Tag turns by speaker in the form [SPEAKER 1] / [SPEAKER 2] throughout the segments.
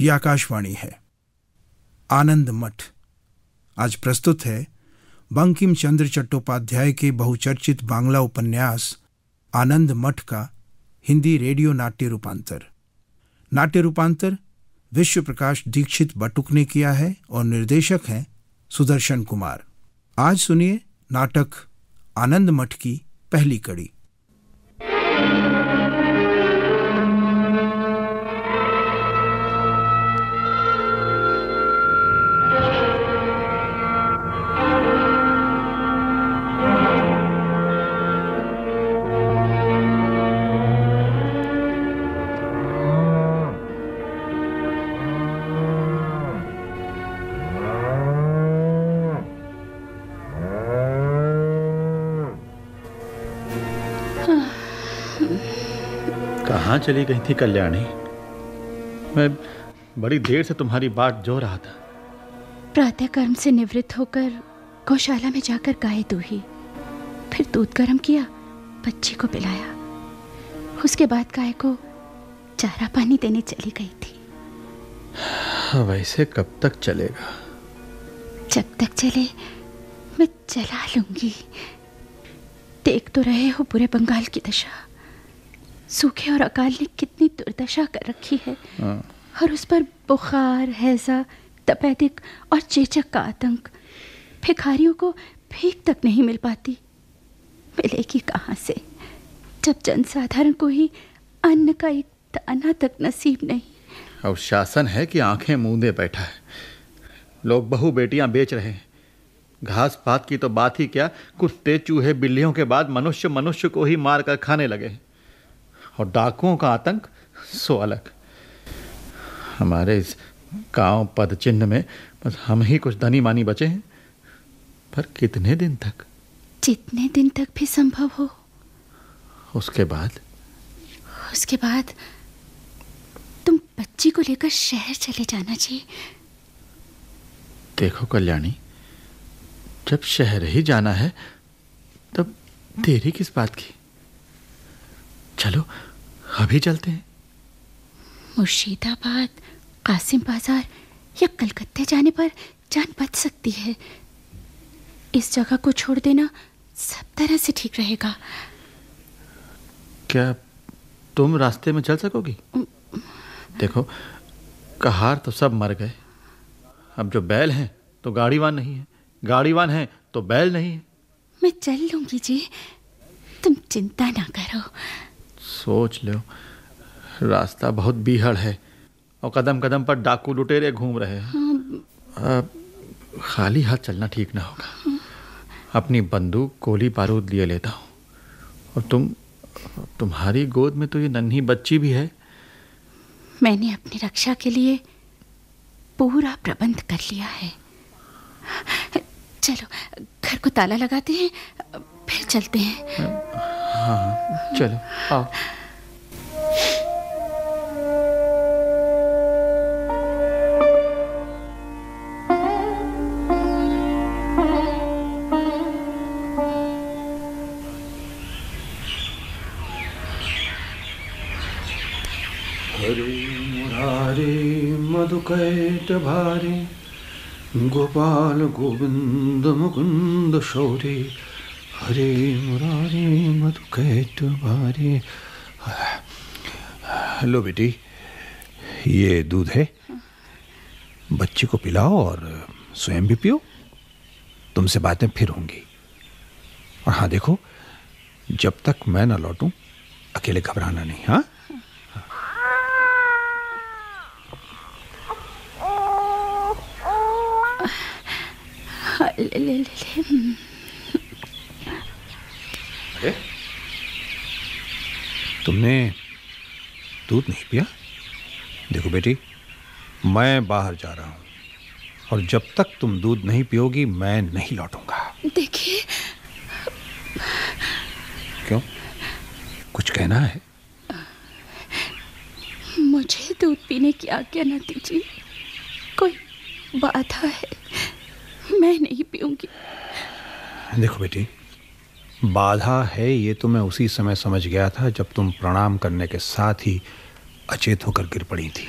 [SPEAKER 1] ये आकाशवाणी है। आनंद मठ। आज प्रस्तुत है बंकिम चंद्र चट्टोपाध्याय के बहुचर्चित बांग्ला उपन्यास आनंद मठ का हिंदी रेडियो नाट्य रूपांतर। नाट्य रूपांतर विश्व प्रकाश दीक्षित बटुक ने किया है और निर्देशक हैं सुदर्शन कुमार। आज सुनिए नाटक आनंद मठ की पहली कड़ी।
[SPEAKER 2] कहाँ चली गई थी कल्याणी? मैं बड़ी देर से तुम्हारी बात जो रहा था।
[SPEAKER 3] प्रातः कर्म से निवृत्त होकर गौशाला में जाकर गाय दूही। फिर दूध गर्म किया बच्ची को पिलाया। उसके बाद गाय को चारा पानी देने चली गई थी।
[SPEAKER 2] वैसे कब तक चलेगा?
[SPEAKER 3] जब तक चले मैं चला लूँगी। देख तो रहे हो पूरे बंगाल की दशा। सूखे और अकाल ने कितनी दुर्दशा कर रखी है।
[SPEAKER 2] हाँ।
[SPEAKER 3] और उस पर बुखार हैजा तपेदिक और चेचक का आतंक भिखारियों को भीख तक नहीं मिल पाती। मिलेगी कहाँ से? जब जनसाधारण को ही अन्न का एक दाना तक नसीब नहीं।
[SPEAKER 2] और शासन है कि आँखें मूंदे बैठा है। लोग बहु बेटियाँ बेच रहे हैं। घास पात की तो बात ही क्या? कुत्ते चूहे बिल्लियों के बाद मनुष्य मनुष्य को ही मार कर खाने लगे हैं। और डाकुओं का आतंक सो अलग हमारे इस गाँव पद चिन्ह में बस हम ही कुछ धनी मानी बचे हैं। पर कितने दिन तक?
[SPEAKER 3] जितने दिन तक भी संभव हो।
[SPEAKER 2] उसके बाद?
[SPEAKER 3] उसके बाद तुम बच्ची को लेकर शहर चले जाना जी।
[SPEAKER 2] देखो कल्याणी जब शहर ही जाना है तब देरी किस बात की? चलो अभी चलते हैं।
[SPEAKER 3] मुर्शिदाबाद कासिम बाज़ार या कलकत्ते जाने पर जान बच सकती है। इस जगह को छोड़ देना सब तरह से ठीक रहेगा।
[SPEAKER 2] क्या तुम रास्ते में चल सकोगी? देखो कहार तो सब मर गए। अब जो बैल हैं तो गाड़ीवान नहीं है। गाड़ीवान है तो बैल नहीं है।
[SPEAKER 3] मैं चल लूँगी जी। तुम चिंता ना करो।
[SPEAKER 2] सोच लो। रास्ता बहुत बीहड़ है और कदम कदम पर डाकू लुटेरे घूम रहे हैं। अब खाली हाथ चलना ठीक ना होगा। अपनी बंदूक गोली बारूद लिए लेता हूँ। और तुम तुम्हारी गोद में तो ये नन्ही बच्ची भी है।
[SPEAKER 3] मैंने अपनी रक्षा के लिए पूरा प्रबंध कर लिया है। चलो घर को ताला लगाते हैं फिर चलते हैं।
[SPEAKER 2] हाँ चलो आओ।
[SPEAKER 4] मधुकैट भारे गोपाल गोविंद मुकुंद शौरे हरे मुरारे मधुकैट भारे लो बेटी, ये दूध है? बच्चे को पिलाओ और स्वयं भी पियो। तुमसे बातें फिर होंगी। और हाँ देखो, जब तक मैं ना लौटूं, अकेले घबराना नहीं हाँ?
[SPEAKER 3] ले ले ले।
[SPEAKER 4] अरे। तुमने दूध नहीं पिया? देखो बेटी मैं बाहर जा रहा हूँ और जब तक तुम दूध नहीं पियोगी मैं नहीं लौटूँगा।
[SPEAKER 3] देखिए।
[SPEAKER 4] क्यों? कुछ कहना है?
[SPEAKER 3] मुझे दूध पीने की आज्ञा न दीजिए। कोई बाधा है मैं नहीं पीऊँगी।
[SPEAKER 4] देखो बेटी बाधा है, ये तो मैं उसी समय समझ गया था जब तुम प्रणाम करने के साथ ही अचेत होकर गिर पड़ी थी।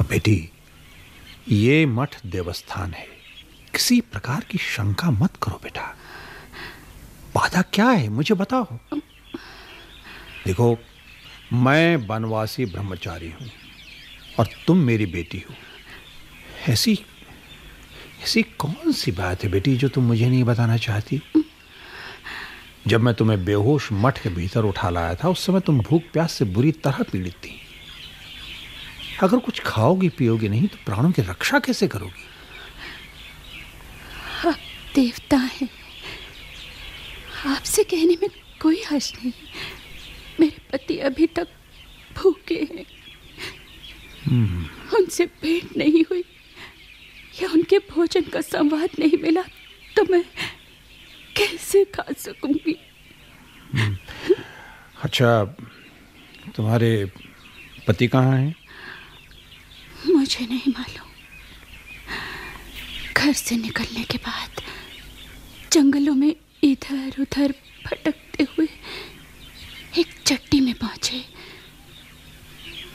[SPEAKER 4] और बेटी, ये मठ देवस्थान है। किसी प्रकार की शंका मत करो बेटा। बाधा क्या है, मुझे बताओ। देखो, मैं वनवासी ब्रह्मचारी हूँ और तुम मेरी बेटी हो। ऐसी ऐसी कौन सी बात है बेटी जो तुम मुझे नहीं बताना चाहती? जब मैं तुम्हें बेहोश मठ के भीतर उठा लाया था उस समय तुम भूख प्यास से बुरी तरह पीड़ित थी। अगर कुछ खाओगी पियोगी नहीं तो प्राणों की रक्षा कैसे करोगी?
[SPEAKER 3] आप देवता हैं। आपसे कहने में कोई हर्ष नहीं। मेरे पति अभी तक भूखे हैं। उनसे भेंट नहीं हुई। या उनके भोजन का संवाद नहीं मिला तो मैं कैसे खा सकूँगी?
[SPEAKER 4] अच्छा तुम्हारे पति कहाँ हैं?
[SPEAKER 3] मुझे नहीं मालूम। घर से निकलने के बाद जंगलों में इधर उधर भटकते हुए एक चट्टी में पहुँचे।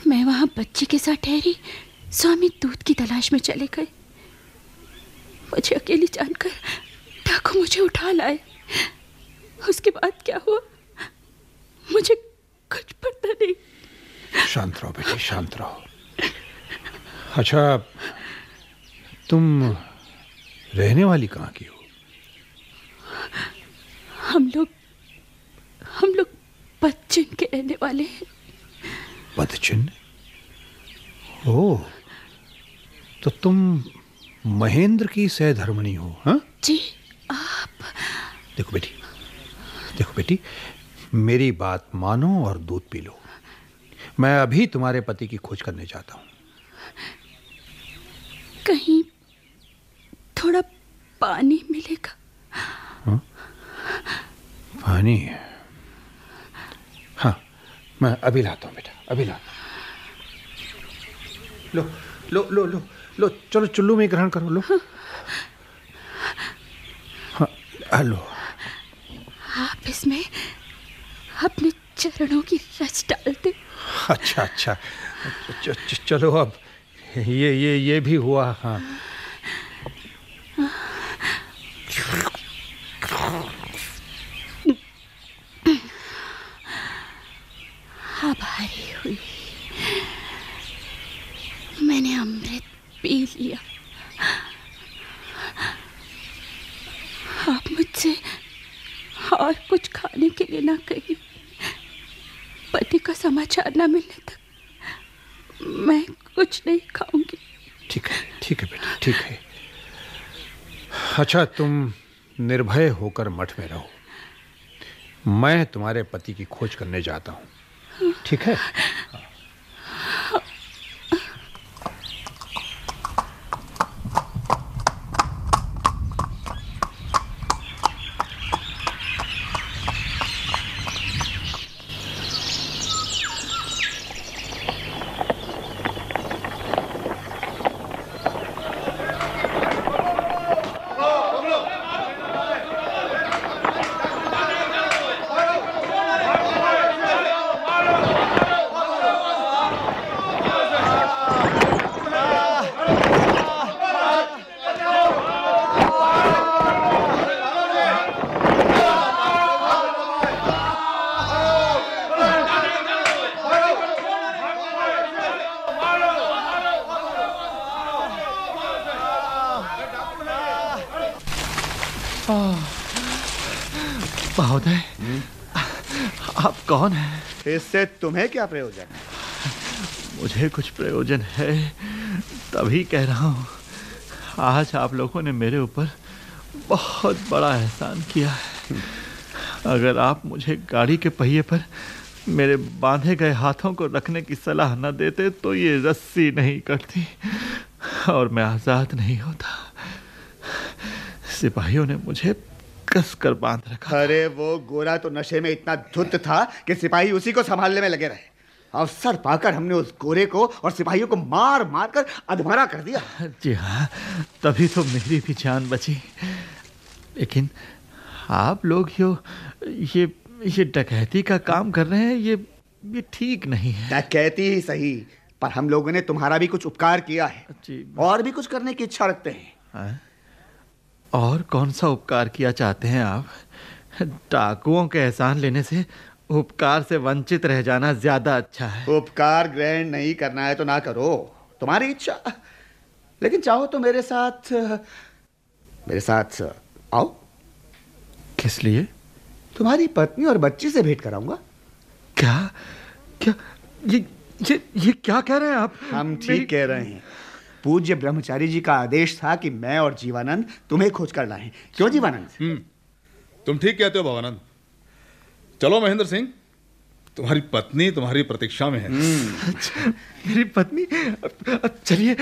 [SPEAKER 3] मैं वहाँ बच्ची के साथ ठहरी स्वामी दूध की तलाश में चले गए। मुझे अकेली जानकर डाकू मुझे उठा लाए। उसके बाद क्या हुआ? मुझे कुछ पता नहीं।
[SPEAKER 4] शांत रहो बेटी शांत रहो। अच्छा तुम रहने वाली कहाँ की हो?
[SPEAKER 3] हम लोग हम लोग पश्चिम के रहने वाले हैं।
[SPEAKER 4] पदचिन्ह ओ तो तुम महेंद्र की सहधर्मणी हो हाँ?
[SPEAKER 3] जी।
[SPEAKER 4] देखो बेटी देखो बेटी मेरी बात मानो और दूध पी लो। मैं अभी तुम्हारे पति की खोज करने जाता हूँ।
[SPEAKER 3] कहीं थोड़ा पानी मिलेगा। हा?
[SPEAKER 4] पानी हाँ। मैं अभी लाता हूँ बेटा अभी लाता हूँ। लो लो लो लो लो चलो चुल्लू में ग्रहण करो लो। हाँ आ, लो।
[SPEAKER 3] आप इसमें अपने चरणों की रस डालते।
[SPEAKER 4] अच्छा अच्छा। च, च, चलो अब ये ये ये भी हुआ हाँ।
[SPEAKER 3] आभारी हुई। मैंने अमृत पी लिया। आप मुझसे और कुछ खाने के लिए ना कही पति का समाचार ना मिलने तक मैं कुछ नहीं खाऊँगी।
[SPEAKER 4] ठीक है ठीक है बेटा, ठीक है। अच्छा तुम निर्भय होकर मठ में रहो। मैं तुम्हारे पति की खोज करने जाता हूँ। ठीक है?
[SPEAKER 5] इससे तुम्हें क्या प्रयोजन है?
[SPEAKER 2] मुझे कुछ प्रयोजन है, तभी कह रहा हूँ। आज आप लोगों ने मेरे ऊपर बहुत बड़ा एहसान किया है। अगर आप मुझे गाड़ी के पहिए पर मेरे बांधे गए हाथों को रखने की सलाह न देते तो ये रस्सी नहीं कटती और मैं आज़ाद नहीं होता। सिपाहियों ने मुझे कस कर बाँध रखा
[SPEAKER 5] अरे वो गोरा तो नशे में इतना धुत था कि सिपाही उसी को संभालने में लगे रहे। अवसर पाकर हमने उस गोरे को और सिपाहियों को मार मार कर अधमरा कर दिया।
[SPEAKER 2] जी हाँ तभी तो मेरी भी जान बची। लेकिन आप लोग यो ये ये डकैती का काम कर रहे हैं ये ये ठीक नहीं है।
[SPEAKER 5] डकैती ही सही पर हम लोगों ने तुम्हारा भी कुछ उपकार किया है।
[SPEAKER 2] जी।
[SPEAKER 5] और भी कुछ करने की इच्छा रखते हैं।
[SPEAKER 2] हैं? और कौन सा उपकार किया चाहते हैं आप? डाकुओं के एहसान लेने से उपकार से वंचित रह जाना ज़्यादा अच्छा है।
[SPEAKER 5] उपकार ग्रहण नहीं करना है तो ना करो। तुम्हारी इच्छा। लेकिन चाहो तो मेरे साथ मेरे साथ आओ।
[SPEAKER 2] किस लिए?
[SPEAKER 5] तुम्हारी पत्नी और बच्ची से भेंट कराऊँगा।
[SPEAKER 2] क्या? क्या? ये ये ये क्या कह रहे हैं आप?
[SPEAKER 5] हम ठीक कह रहे हैं। पूज्य ब्रह्मचारी जी का आदेश था कि मैं और जीवानंद तुम्हें खोज कर लाएँ। क्यों जीवानंद?
[SPEAKER 6] तुम ठीक कहते हो भवानंद। चलो महेंद्र सिंह तुम्हारी पत्नी तुम्हारी प्रतीक्षा में है।
[SPEAKER 2] मेरी पत्नी? अब- अब चलिए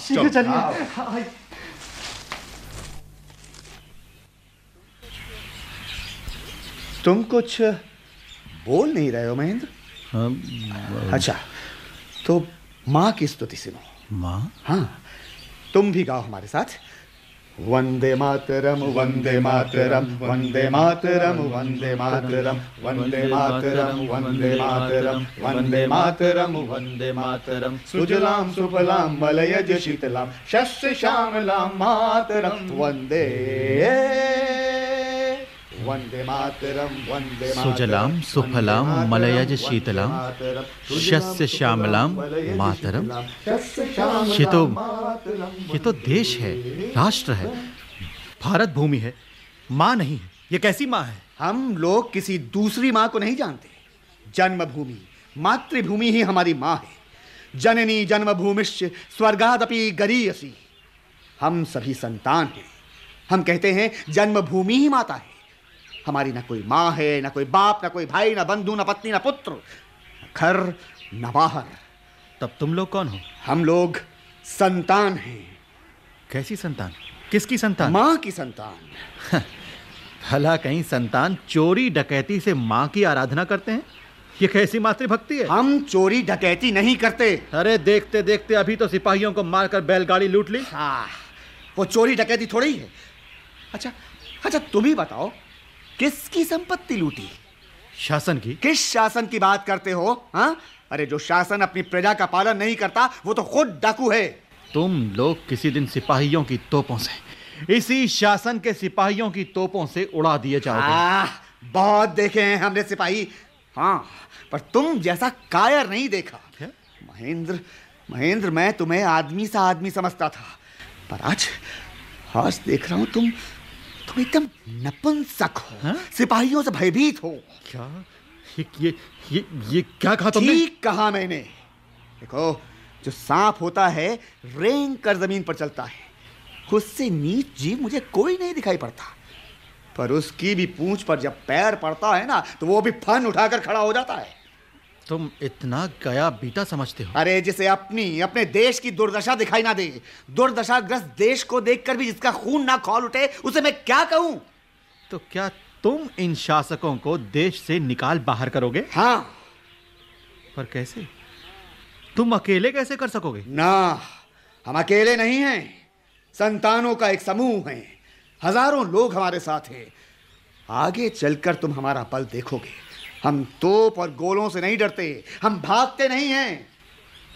[SPEAKER 2] शीघ्र चलिए।
[SPEAKER 5] तुम कुछ बोल नहीं रहे हो महेंद्र? अच्छा तो माँ की स्तुति सुनो।
[SPEAKER 2] माँ?
[SPEAKER 5] हाँ तुम भी गाओ हमारे साथ। वंदे मातरम वंदे मातरम वंदे मातरम वंदे मातरम वंदे मातरम वंदे मातरम वंदे मातरम वंदे मातरम। सुजलाम, सुफलाम मलयज शीतलाम, शस्य श्यामलाम मातरम। वंदे।
[SPEAKER 2] सुजलाम सुफलाम मलयज शीतलाम, शस्य श्यामलाम, मातरम।
[SPEAKER 5] शस्य श्यामलाम,
[SPEAKER 2] ये तो ये तो देश है राष्ट्र है भारत भूमि है माँ नहीं है ये कैसी माँ है?
[SPEAKER 5] हम लोग किसी दूसरी माँ को नहीं जानते। जन्मभूमि मातृभूमि ही हमारी माँ है। जननी जन्मभूमिश्च स्वर्गादपि गरीयसी। हम सभी संतान हैं। हम कहते हैं जन्मभूमि ही माता है। हमारी ना कोई माँ है ना कोई बाप ना कोई भाई ना बंधु ना पत्नी ना पुत्र घर न बाहर।
[SPEAKER 2] तब तुम लोग कौन हो?
[SPEAKER 5] हम लोग संतान हैं।
[SPEAKER 2] कैसी संतान? किसकी संतान?
[SPEAKER 5] माँ की संतान।
[SPEAKER 2] भला कहीं संतान चोरी डकैती से माँ की आराधना करते हैं? ये कैसी मातृभक्ति है?
[SPEAKER 5] हम चोरी डकैती नहीं करते।
[SPEAKER 2] अरे देखते देखते अभी तो सिपाहियों को मारकर बैलगाड़ी लूट ली।
[SPEAKER 5] हाँ वो चोरी डकैती थोड़ी है। अच्छा अच्छा तुम ही बताओ किसकी संपत्ति लूटी?
[SPEAKER 2] शासन की।
[SPEAKER 5] किस शासन की बात करते हो हाँ? अरे जो शासन अपनी प्रजा का पालन नहीं करता वो तो खुद डाकू है।
[SPEAKER 2] तुम लोग किसी दिन सिपाहियों की तोपों से इसी शासन के सिपाहियों की तोपों से उड़ा दिए जाओगे।
[SPEAKER 5] आह, बहुत देखे हैं हमने सिपाही। हाँ पर तुम जैसा कायर नहीं देखा।
[SPEAKER 2] क्या?
[SPEAKER 5] महेंद्र महेंद्र मैं तुम्हें आदमी सा आदमी समझता था। पर आज आज देख रहा हूँ तुम तुम एकदम नपुंसक हो।
[SPEAKER 2] हाँ?
[SPEAKER 5] सिपाहियों से भयभीत हो।
[SPEAKER 2] क्या? ये ये ये, ये क्या कहा तुमने?
[SPEAKER 5] ठीक कहा मैंने। देखो जो सांप होता है रेंग कर ज़मीन पर चलता है। खुद से नीच जीव मुझे कोई नहीं दिखाई पड़ता। पर उसकी भी पूंछ पर जब पैर पड़ता है ना तो वो भी फन उठाकर खड़ा हो जाता है।
[SPEAKER 2] तुम इतना गया बीता समझते हो।
[SPEAKER 5] अरे जिसे अपनी अपने देश की दुर्दशा दिखाई ना दे। दुर्दशाग्रस्त देश को देखकर भी जिसका खून ना खौल उठे उसे मैं क्या कहूँ?
[SPEAKER 2] तो क्या तुम इन शासकों को देश से निकाल बाहर करोगे?
[SPEAKER 5] हाँ।
[SPEAKER 2] पर कैसे? तुम अकेले कैसे कर सकोगे?
[SPEAKER 5] ना हम अकेले नहीं हैं। संतानों का एक समूह है। हज़ारों लोग हमारे साथ हैं। आगे चलकर तुम हमारा पल देखोगे। हम तोप और गोलों से नहीं डरते हम भागते नहीं हैं।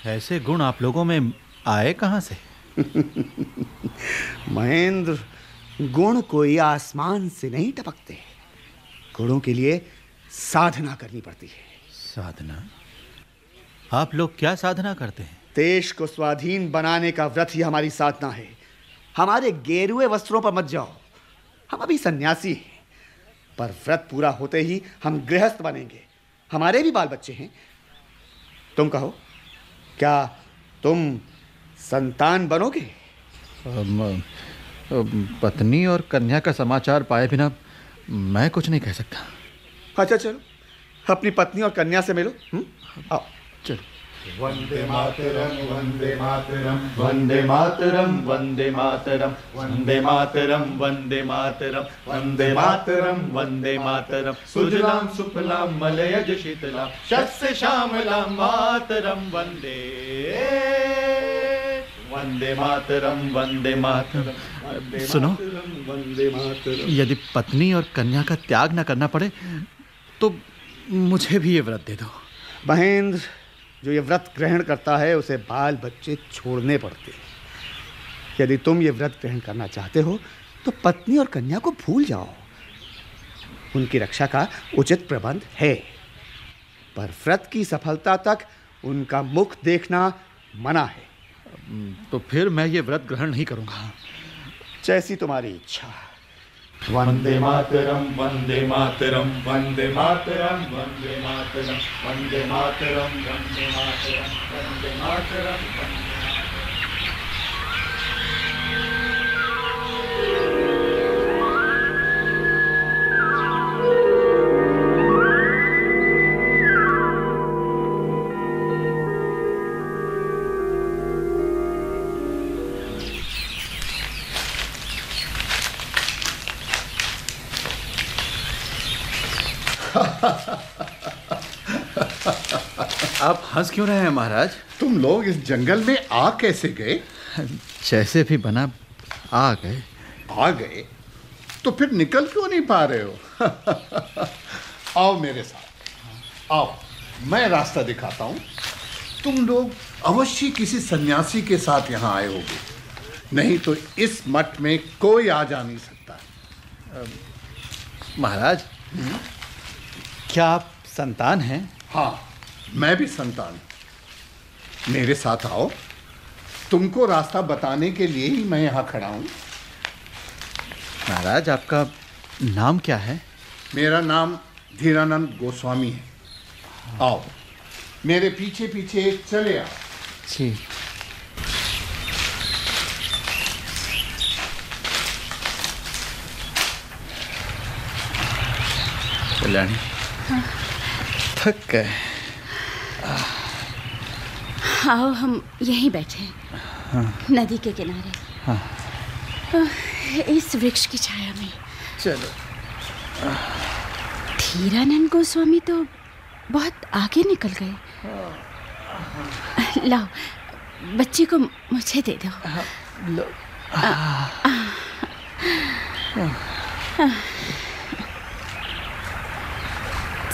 [SPEAKER 2] ऐसे गुण आप लोगों में आए कहाँ से?
[SPEAKER 5] महेंद्र गुण कोई आसमान से नहीं टपकते। गुणों के लिए साधना करनी पड़ती है।
[SPEAKER 2] साधना? आप लोग क्या साधना करते हैं?
[SPEAKER 5] देश को स्वाधीन बनाने का व्रत ही हमारी साधना है। हमारे गेरुए वस्त्रों पर मत जाओ। हम अभी सन्यासी हैं। पर व्रत पूरा होते ही हम गृहस्थ बनेंगे। हमारे भी बाल बच्चे हैं। तुम कहो क्या तुम संतान बनोगे?
[SPEAKER 2] अम, अम, पत्नी और कन्या का समाचार पाए बिना मैं कुछ नहीं कह सकता।
[SPEAKER 5] अच्छा चलो। अपनी पत्नी और कन्या से मिलो हुँ? आओ।
[SPEAKER 2] चलो।
[SPEAKER 5] वंदे मातरम वंदे मातरम। वंदे मातरम वंदे मातरम। वंदे मातरम वंदे मातरम। वंदे मातरम वंदे मातरम।
[SPEAKER 2] सुजलाम सुफलाम मलयज शीतलाम शस्य श्यामलाम मातरम वंदे। वंदे मातरम वंदे मातरम। सुनो
[SPEAKER 5] वंदे मातरम।
[SPEAKER 2] यदि पत्नी और कन्या का त्याग न करना पड़े तो मुझे भी ये व्रत दे दो।
[SPEAKER 5] महेंद्र जो ये व्रत ग्रहण करता है उसे बाल बच्चे छोड़ने पड़ते हैं। यदि तुम ये व्रत ग्रहण करना चाहते हो तो पत्नी और कन्या को भूल जाओ। उनकी रक्षा का उचित प्रबंध है। पर व्रत की सफलता तक उनका मुख देखना मना है।
[SPEAKER 2] तो फिर मैं ये व्रत ग्रहण नहीं करूँगा।
[SPEAKER 5] जैसी तुम्हारी इच्छा।
[SPEAKER 7] वंदे मातरं वंदे मातरं वंदे मातरं वंदे मातरं वंदे मातरं वंदे मातरं वंदे मातरं
[SPEAKER 2] आप हंस क्यों रहे हैं महाराज?
[SPEAKER 8] तुम लोग इस जंगल में आ कैसे गए?
[SPEAKER 2] जैसे भी बना आ गए।
[SPEAKER 8] आ गए? तो फिर निकल क्यों नहीं पा रहे हो? आओ मेरे साथ। आओ मैं रास्ता दिखाता हूँ। तुम लोग अवश्य किसी सन्यासी के साथ यहाँ आए होगे। नहीं तो इस मठ में कोई आ जा नहीं सकता।
[SPEAKER 2] महाराज क्या आप संतान हैं?
[SPEAKER 8] हाँ मैं भी संतान। मेरे साथ आओ। तुमको रास्ता बताने के लिए ही मैं यहाँ खड़ा हूँ।
[SPEAKER 2] महाराज आपका नाम क्या है?
[SPEAKER 8] मेरा नाम धीरानंद गोस्वामी है। आओ मेरे पीछे पीछे चले आओ।
[SPEAKER 2] जी। कल्याणी थक गए।
[SPEAKER 3] आओ हम यहीं बैठे हाँ। नदी के किनारे। हाँ। इस वृक्ष की छाया में।
[SPEAKER 2] चलो।
[SPEAKER 3] धीरानंद गोस्वामी तो बहुत आगे निकल गए। लाओ बच्चे को मुझे दे दो।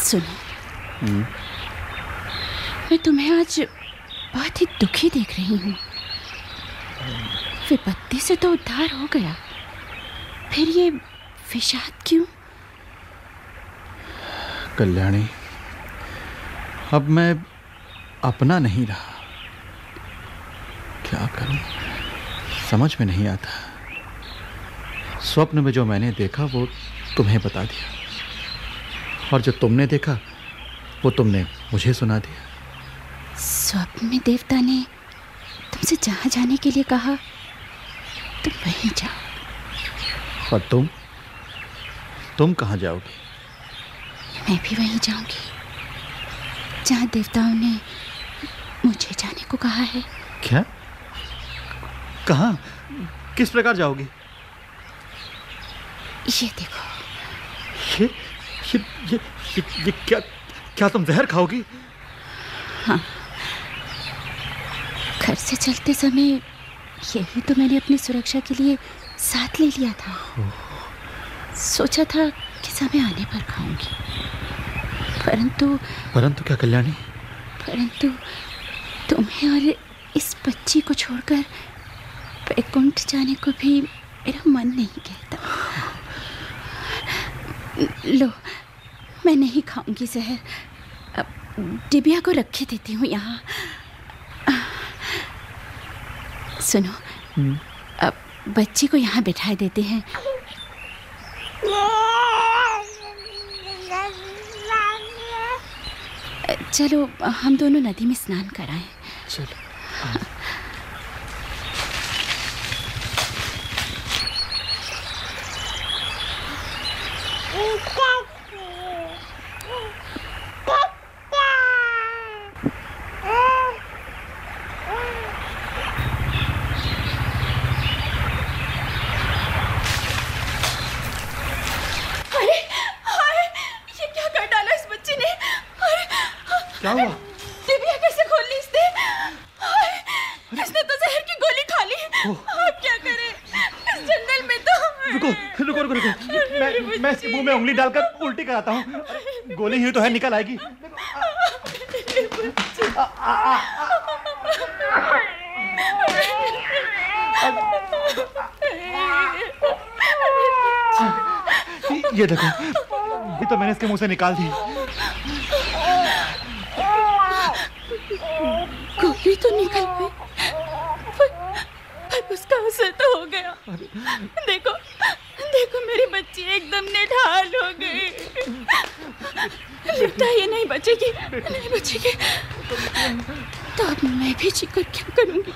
[SPEAKER 3] सुनो। मैं तुम्हें आज बहुत ही दुखी देख रही हूँ। विपत्ति से तो उद्धार हो गया। फिर ये विषाद क्यों?
[SPEAKER 2] कल्याणी, अब मैं अपना नहीं रहा। क्या करूँ? समझ में नहीं आता। स्वप्न में जो मैंने देखा, वो तुम्हें बता दिया। और जो तुमने देखा वो तुमने मुझे सुना दिया।
[SPEAKER 3] स्वप्न में देवता ने तुमसे जहाँ जाने के लिए कहा तुम वहीं जाओ।
[SPEAKER 2] और तुम? तुम कहाँ जाओगी?
[SPEAKER 3] मैं भी वहीं जाऊँगी जहाँ देवताओं ने मुझे जाने को कहा है।
[SPEAKER 2] क्या? कहाँ? किस प्रकार जाओगी?
[SPEAKER 3] ये देखो।
[SPEAKER 2] ये ये ये, ये, ये क्या क्या तुम जहर खाओगी? हाँ।
[SPEAKER 3] घर से चलते समय यही तो मैंने अपनी सुरक्षा के लिए साथ ले लिया था। सोचा था कि समय आने पर खाऊँगी। परंतु
[SPEAKER 2] परंतु क्या कल्याणी?
[SPEAKER 3] परंतु तुम्हें और इस बच्ची को छोड़कर वैकुंठ जाने को भी मेरा मन नहीं कहता। लो मैं नहीं खाऊँगी जहर। अब डिबिया को रखे देती हूँ यहाँ। सुनो अब बच्ची को यहाँ बिठाए देते हैं। चलो हम दोनों नदी में स्नान कराएँ।
[SPEAKER 2] चलो
[SPEAKER 3] अरे हाय ये क्या कर डाला इस बच्ची ने अरे
[SPEAKER 2] क्या हुआ?
[SPEAKER 3] दिव्या कैसे खोल ली इसने? हाय इसने तो जहर की गोली खा ली। अब क्या करें? इस जंगल में तो
[SPEAKER 2] रुको रुको रुको रुको। मैं मैं इसके मुँह में उंगली डालकर उल्टी कराता हूँ। गोली ही तो है निकल आएगी।
[SPEAKER 9] ये देखो ये तो मैंने इसके मुँह से निकाल दी।
[SPEAKER 3] गोली तो निकल गई। पर, पर उसका असर तो हो गया। देखो देखो मेरी बच्ची एकदम निढाल हो गई। लगता ये नहीं बचेगी नहीं बचेगी। तो अब मैं भी जी कर क्या करूँगी?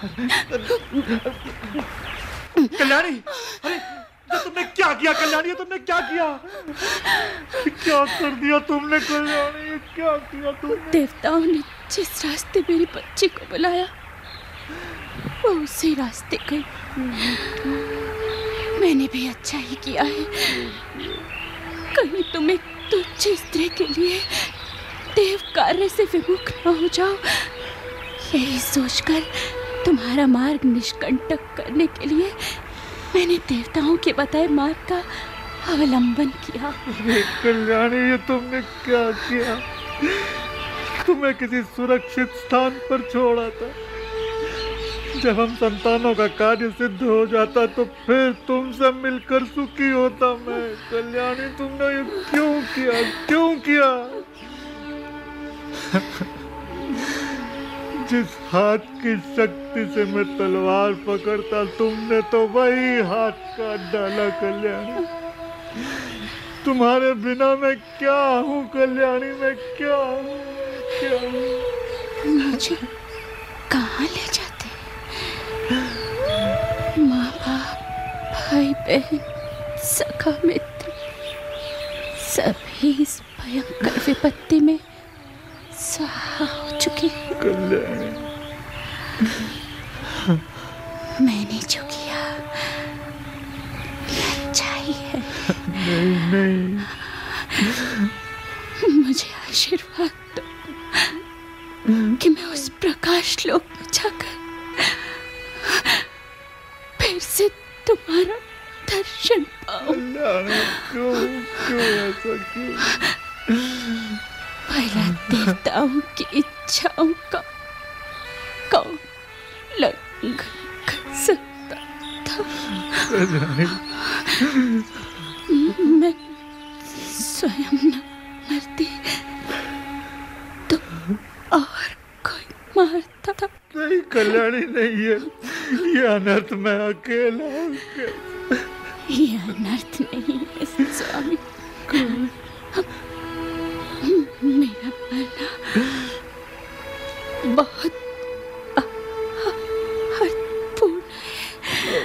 [SPEAKER 9] कल्याणी अरे तुमने क्या किया, कल्याणी? तुमने क्या किया? क्या कर दिया तुमने, कल्याणी? क्या किया तुमने?
[SPEAKER 3] देवताओं ने जिस रास्ते मेरी बच्ची को बुलाया, वो उसी रास्ते गई। मैंने भी अच्छा ही किया है। कहीं तुम एक तुच्छ स्त्री के लिए देव कार्य से विमुख न हो जाओ। यही सोचकर तुम्हारा मार्ग निष्कंटक करने के लिए मैंने देवताओं के बताए मार्ग का अवलंबन किया।
[SPEAKER 9] कल्याणी, ये तुमने क्या किया? तुम्हें किसी सुरक्षित स्थान पर छोड़ा था। जब हम संतानों का कार्य सिद्ध हो जाता तो फिर तुमसे मिलकर सुखी होता मैं। कल्याणी, तुमने ये क्यों किया? क्यों किया? जिस हाथ की शक्ति से मैं तलवार पकड़ता, तुमने तो वही हाथ का डाला, कल्याणी। तुम्हारे बिना मैं क्या हूँ, कल्याणी? मैं क्या हूँ क्या हूँ?
[SPEAKER 3] कहाँ ले जाते? माँ बाप भाई बहन सखा मित्र सभी इस भयंकर विपत्ति में सहा हो चुके मैंने जो किया अच्छा ही है।
[SPEAKER 9] नहीं नहीं।
[SPEAKER 3] मुझे आशीर्वाद दो कि मैं उस प्रकाश लोक में जाकर फिर से तुम्हारा दर्शन पाऊँ।
[SPEAKER 9] क्यों क्यों ऐसा क्यों?
[SPEAKER 3] भला देवताओं की इच्छाओं का कौन उल्लंघन कर सकता था मैं स्वयं न मरती तो और कोई मारता था
[SPEAKER 9] नहीं कल्याणी नहीं है ये अनर्थ मैं अकेला हूँ।
[SPEAKER 3] ये अनर्थ नहीं है स्वामी मेरा मरना बहुत अर्थपूर्ण है।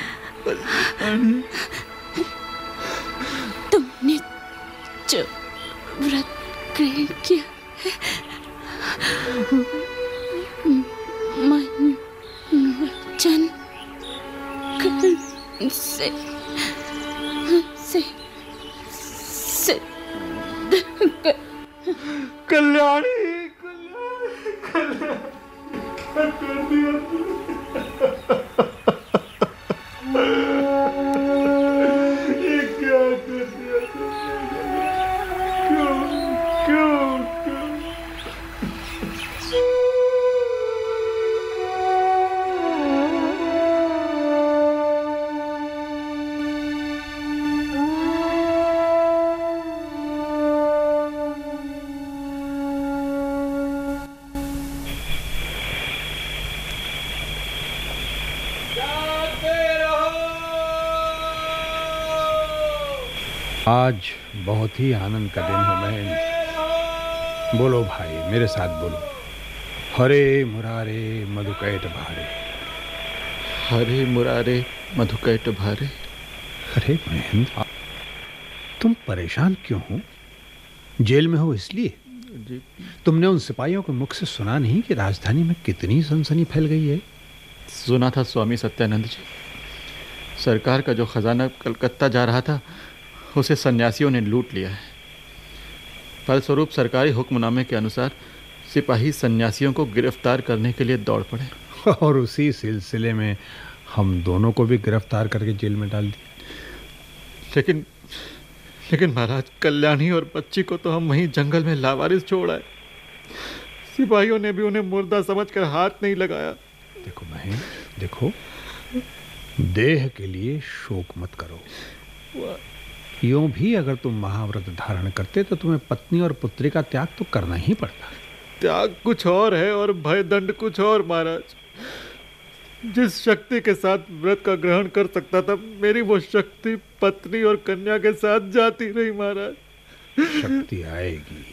[SPEAKER 3] तुमने जो व्रत ग्रहण किया मन वचन से से
[SPEAKER 9] कल्याणी कल्याणी
[SPEAKER 4] बहुत ही आनंद का दिन है महेंद्र बोलो भाई मेरे साथ बोलो। हरे मुरारे मधुकैट भारे।
[SPEAKER 9] हरे मुरारे मधुकैट भारे।
[SPEAKER 4] अरे महेंद्र तुम परेशान क्यों हो? जेल में हो इसलिए?
[SPEAKER 9] जी।
[SPEAKER 4] तुमने उन सिपाहियों के मुख से सुना नहीं कि राजधानी में कितनी सनसनी फैल गई है?
[SPEAKER 9] सुना था स्वामी सत्यानंद जी। सरकार का जो खजाना कलकत्ता जा रहा था उसे सन्यासियों ने लूट लिया है। फलस्वरूप सरकारी हुक्मनामे के अनुसार सिपाही सन्यासियों को गिरफ़्तार करने के लिए दौड़ पड़े।
[SPEAKER 4] और उसी सिलसिले में हम दोनों को भी गिरफ़्तार करके जेल में डाल दिया।
[SPEAKER 9] लेकिन लेकिन महाराज कल्याणी और बच्ची को तो हम वहीं जंगल में लावारिस छोड़ आए।
[SPEAKER 2] सिपाहियों ने भी उन्हें मुर्दा समझकर हाथ नहीं लगाया।
[SPEAKER 4] देखो बहन देखो। देह के लिए शोक मत करो। यूँ भी अगर तुम महाव्रत धारण करते तो तुम्हें पत्नी और पुत्री का त्याग तो करना ही पड़ता।
[SPEAKER 2] त्याग कुछ और है और भय दंड कुछ और महाराज। जिस शक्ति के साथ व्रत का ग्रहण कर सकता था मेरी वो शक्ति पत्नी और कन्या के साथ जाती रही महाराज।
[SPEAKER 4] शक्ति आएगी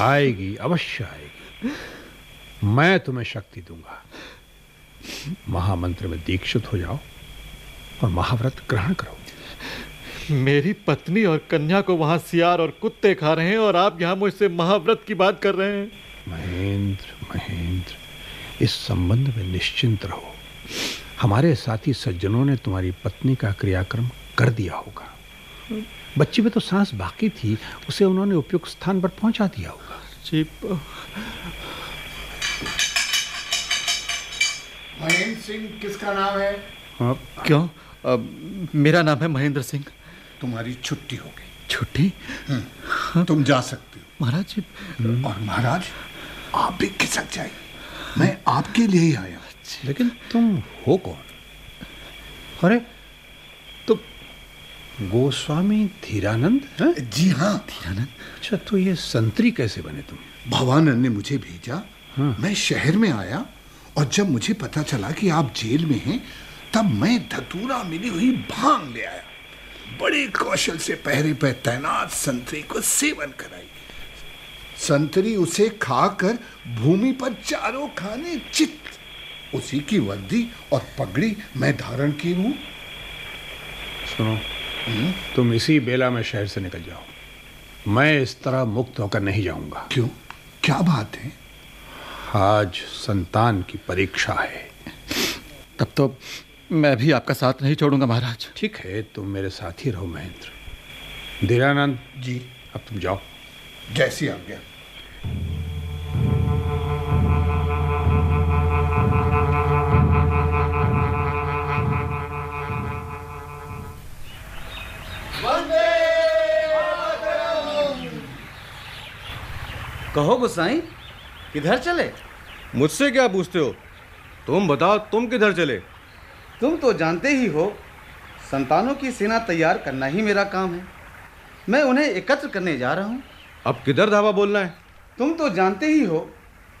[SPEAKER 4] आएगी अवश्य आएगी। मैं तुम्हें शक्ति दूँगा। महामंत्र में दीक्षित हो जाओ और महाव्रत ग्रहण करो।
[SPEAKER 2] मेरी पत्नी और कन्या को वहाँ सियार और कुत्ते खा रहे हैं और आप यहाँ मुझसे महाव्रत की बात कर रहे हैं।
[SPEAKER 4] महेंद्र महेंद्र इस संबंध में निश्चिंत रहो। हमारे साथी सज्जनों ने तुम्हारी पत्नी का क्रियाक्रम कर दिया होगा। बच्ची में तो सांस बाकी थी उसे उन्होंने उपयुक्त स्थान पर पहुँचा दिया होगा।
[SPEAKER 2] जी
[SPEAKER 8] महेंद्र सिंह किसका नाम है?
[SPEAKER 2] आ, क्यों? अब मेरा नाम है महेंद्र सिंह।
[SPEAKER 8] तुम्हारी छुट्टी हो गई।
[SPEAKER 2] छुट्टी?
[SPEAKER 8] तुम जा सकते हो।
[SPEAKER 2] महाराज जी
[SPEAKER 8] और महाराज आप भी खिसक जाइए। मैं आपके लिए ही आया
[SPEAKER 4] लेकिन तुम हो कौन? अरे तो गोस्वामी धीरानंद हैं?
[SPEAKER 8] जी हाँ।
[SPEAKER 2] धीरानंद?
[SPEAKER 4] अच्छा तो ये संतरी कैसे बने तुम?
[SPEAKER 8] भवानंद ने मुझे भेजा। मैं शहर में आया और जब मुझे पता चला कि आप जेल में हैं तब मैं धतूरा मिली हुई भाँग ले आया। बड़े कौशल से पहरे पर तैनात संतरी को सेवन कराई। संतरी उसे खाकर भूमि पर चारों खाने चित उसी की वर्दी और पगड़ी मैं धारण की हूँ।
[SPEAKER 4] सुनो हुँ? तुम इसी बेला में शहर से निकल जाओ। मैं इस तरह मुक्त होकर नहीं जाऊँगा।
[SPEAKER 8] क्यों? क्या बात है?
[SPEAKER 4] आज संतान की परीक्षा है।
[SPEAKER 2] तब तो मैं भी आपका साथ नहीं छोड़ूँगा महाराज।
[SPEAKER 4] ठीक है तुम मेरे साथ ही रहो महेंद्र। धीरानंद
[SPEAKER 8] जी
[SPEAKER 4] अब तुम जाओ।
[SPEAKER 8] जैसी आज्ञा
[SPEAKER 10] कहो गुसाई किधर चले?
[SPEAKER 11] मुझसे क्या पूछते हो? तुम बताओ तुम किधर चले?
[SPEAKER 10] तुम तो जानते ही हो संतानों की सेना तैयार करना ही मेरा काम है। मैं उन्हें एकत्र करने जा रहा हूँ।
[SPEAKER 11] अब किधर धावा बोलना है?
[SPEAKER 10] तुम तो जानते ही हो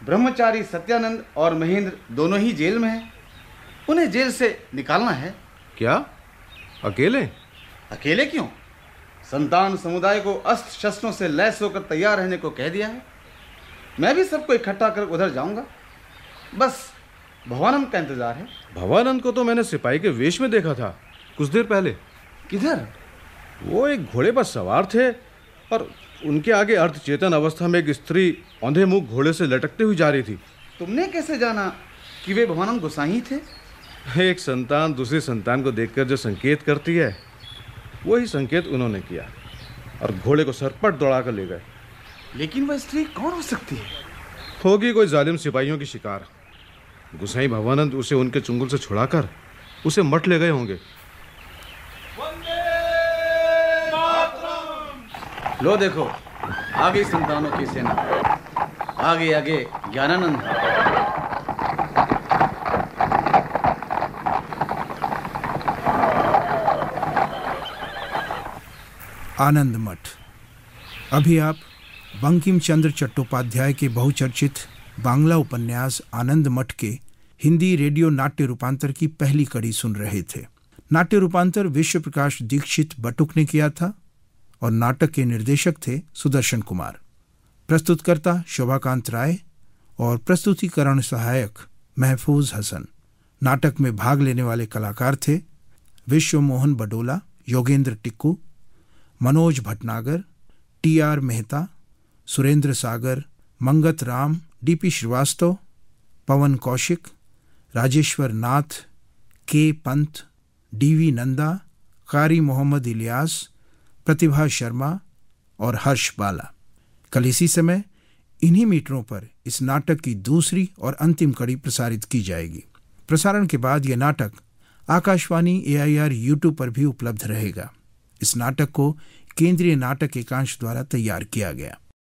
[SPEAKER 10] ब्रह्मचारी सत्यानंद और महेंद्र दोनों ही जेल में हैं। उन्हें जेल से निकालना है।
[SPEAKER 11] क्या? अकेले?
[SPEAKER 10] अकेले क्यों? संतान समुदाय को अस्त्र शस्त्रों से लैस होकर तैयार रहने को कह दिया है। मैं भी सबको इकट्ठा कर उधर जाऊँगा। बस भवानंद का इंतज़ार है।
[SPEAKER 11] भवानंद को तो मैंने सिपाही के वेश में देखा था कुछ देर पहले।
[SPEAKER 10] किधर?
[SPEAKER 11] वो एक घोड़े पर सवार थे और उनके आगे अर्धचेतन अवस्था में एक स्त्री औंधे मुँह घोड़े से लटकते हुई जा रही थी।
[SPEAKER 10] तुमने कैसे जाना कि वे भवानंद गोसाई थे?
[SPEAKER 11] एक संतान दूसरी संतान को देखकर जो संकेत करती है वही संकेत उन्होंने किया और घोड़े को सरपट दौड़ा कर ले गए।
[SPEAKER 10] लेकिन वह स्त्री कौन हो सकती है?
[SPEAKER 11] होगी कोई जालिम सिपाहियों की शिकार। गुसाई भवानंद उसे उनके चुंगल से छुड़ाकर उसे मठ ले गए होंगे।
[SPEAKER 10] लो देखो आगे संतानों की सेना आगे आगे ज्ञानानंद।
[SPEAKER 1] आनंद मठ। अभी आप बंकिम चंद्र चट्टोपाध्याय के बहुचर्चित बांग्ला उपन्यास आनंद मठ के हिंदी रेडियो नाट्य रूपांतर की पहली कड़ी सुन रहे थे। नाट्य रूपांतर विश्व प्रकाश दीक्षित बटुक ने किया था और नाटक के निर्देशक थे सुदर्शन कुमार। प्रस्तुतकर्ता शोभाकांत राय और प्रस्तुतिकरण सहायक महफूज हसन। नाटक में भाग लेने वाले कलाकार थे Vishwa Mohan Badola, Yogendra Tikku, Manoj Bhatnagar, T R Mehta, Surendra Sagar, Mangat Ram DP Shrivastava Pawan Kaushik Rajeshwar Nath K Pant DV Nanda कारी मोहम्मद इलियास प्रतिभा शर्मा और हर्ष बाला कल इसी समय इन्हीं मीटरों पर इस नाटक की दूसरी और अंतिम कड़ी प्रसारित की जाएगी। प्रसारण के बाद यह नाटक आकाशवाणी एआईआर यूट्यूब पर भी उपलब्ध रहेगा। इस नाटक को केंद्रीय नाटक एकांश द्वारा तैयार किया गया।